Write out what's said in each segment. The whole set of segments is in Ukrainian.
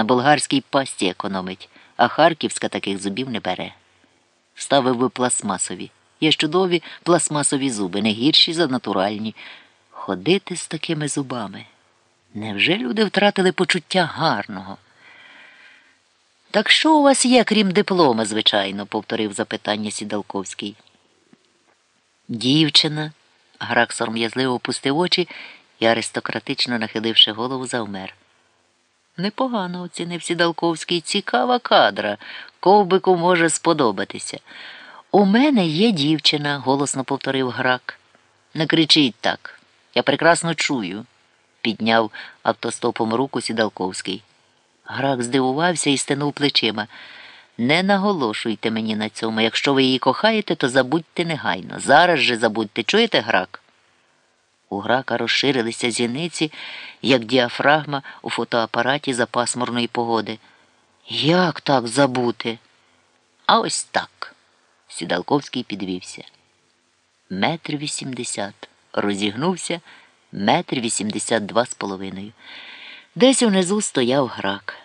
На болгарській пасті економить, а Харківська таких зубів не бере. Вставив би пластмасові. Є чудові пластмасові зуби, не гірші за натуральні. Ходити з такими зубами. Невже люди втратили почуття гарного? Так що у вас є, крім диплома, звичайно, повторив запитання Сідалковський. Дівчина. Грак сором'язливо опустив очі і, аристократично нахиливши голову, завмер. Непогано оцінив Сідалковський. Цікава кадра. Ковбику може сподобатися. У мене є дівчина, голосно повторив грак. Не кричіть так. Я прекрасно чую, підняв автостопом руку Сідалковський. Грак здивувався і стенув плечима. Не наголошуйте мені на цьому. Якщо ви її кохаєте, то забудьте негайно. Зараз же забудьте. Чуєте грак? У грака розширилися зіниці, як діафрагма у фотоапараті запасмурної погоди. Як так забути? А ось так. Сідалковський підвівся. Метр вісімдесят. Розігнувся метр вісімдесят два з половиною. Десь унизу стояв грак.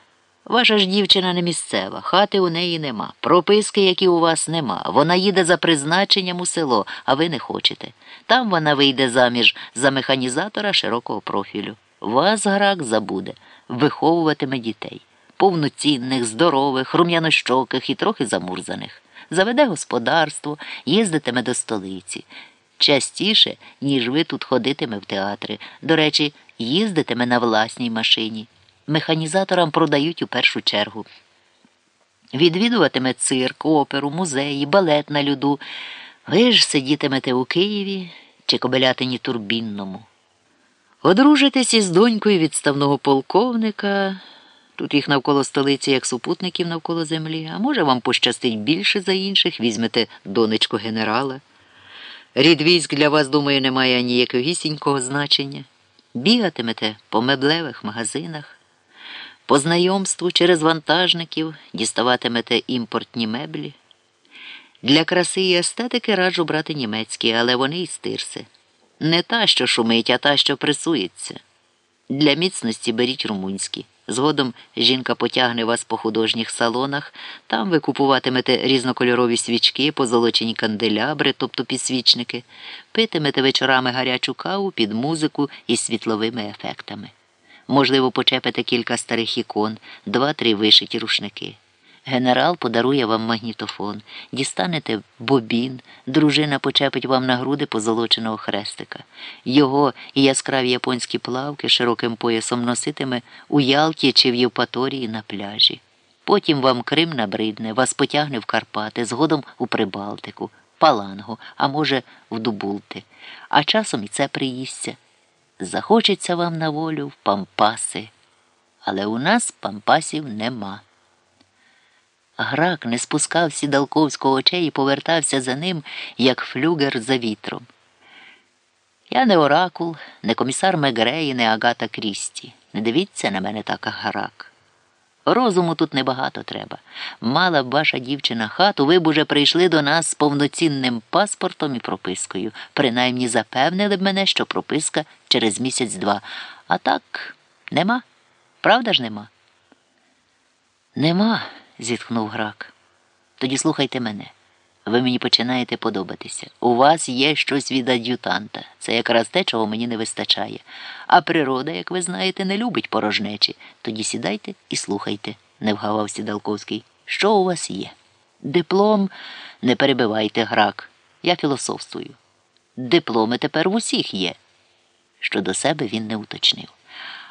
Ваша ж дівчина не місцева, хати у неї нема, прописки, які у вас нема. Вона їде за призначенням у село, а ви не хочете. Там вона вийде заміж за механізатора широкого профілю. Вас грак забуде, виховуватиме дітей, повноцінних, здорових, рум'янощоких і трохи замурзаних. Заведе господарство, їздитиме до столиці. Частіше, ніж ви тут ходитиме в театри. До речі, їздитиме на власній машині. Механізаторам продають у першу чергу. Відвідуватиме цирк, оперу, музеї, балет на люду. Ви ж сидітимете у Києві чи Кобелятині Турбінному. Одружитесь із донькою відставного полковника. Тут їх навколо столиці, як супутників навколо землі, а може, вам пощастить більше за інших, візьмете донечку генерала. Рід військ для вас, думаю, не має ніякогісінького значення. Бігатимете по меблевих магазинах, по знайомству через вантажників діставатимете імпортні меблі. Для краси і естетики раджу брати німецькі, але вони й стирси. Не та, що шумить, а та, що пресується. Для міцності беріть румунські. Згодом жінка потягне вас по художніх салонах, там ви купуватимете різнокольорові свічки, позолочені канделябри, тобто підсвічники, питимете вечорами гарячу каву під музику із світловими ефектами. Можливо, почепите кілька старих ікон, два-три вишиті рушники. Генерал подарує вам магнітофон, дістанете бобін, дружина почепить вам на груди позолоченого хрестика. Його і яскраві японські плавки широким поясом носитиме у Ялті чи в Євпаторії на пляжі. Потім вам Крим набридне, вас потягне в Карпати, згодом у Прибалтику, Палангу, а може, в Дубулти. А часом і це приїсться. Захочеться вам на волю в пампаси. Але у нас пампасів нема. Грак не спускав Сідалковського очей і повертався за ним, як флюгер за вітром. Я не оракул, не комісар Мегре і не Агата Крісті. Не дивіться на мене так, Грак. Розуму тут небагато треба. Мала б ваша дівчина хату, ви б уже прийшли до нас з повноцінним паспортом і пропискою. Принаймні запевнили б мене, що прописка через місяць-два. А так нема. Правда ж нема? Нема зітхнув грак. Тоді слухайте мене. Ви мені починаєте подобатися. У вас є щось від ад'ютанта. Це якраз те, чого мені не вистачає. А природа, як ви знаєте, не любить порожнечі. Тоді сідайте і слухайте, не вгавав Сідалковський. Що у вас є? Диплом не перебивайте грак. Я філософствую. Дипломи тепер в усіх є. Щодо себе він не уточнив.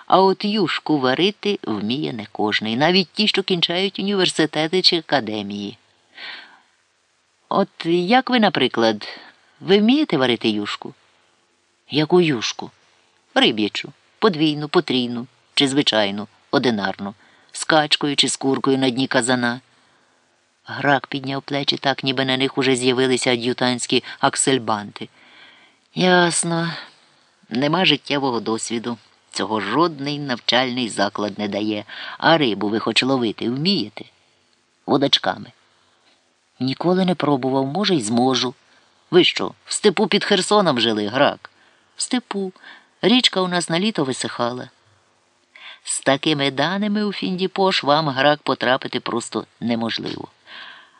А от юшку варити вміє не кожний, навіть ті, що кінчають університети чи академії. От як ви, наприклад, ви вмієте варити юшку? Яку юшку? Риб'ячу, подвійну, потрійну, чи звичайну, одинарну, з качкою чи з куркою на дні казана. Грак підняв плечі так, ніби на них уже з'явилися ад'ютантські аксельбанти. Ясно, нема життєвого досвіду. Цього жодний навчальний заклад не дає, а рибу ви хоч ловити вмієте? Водачками. Ніколи не пробував, може, й зможу. Ви що, в степу під Херсоном жили, грак? В степу. Річка у нас на літо висихала. З такими даними у Фіндіпош вам грак потрапити просто неможливо.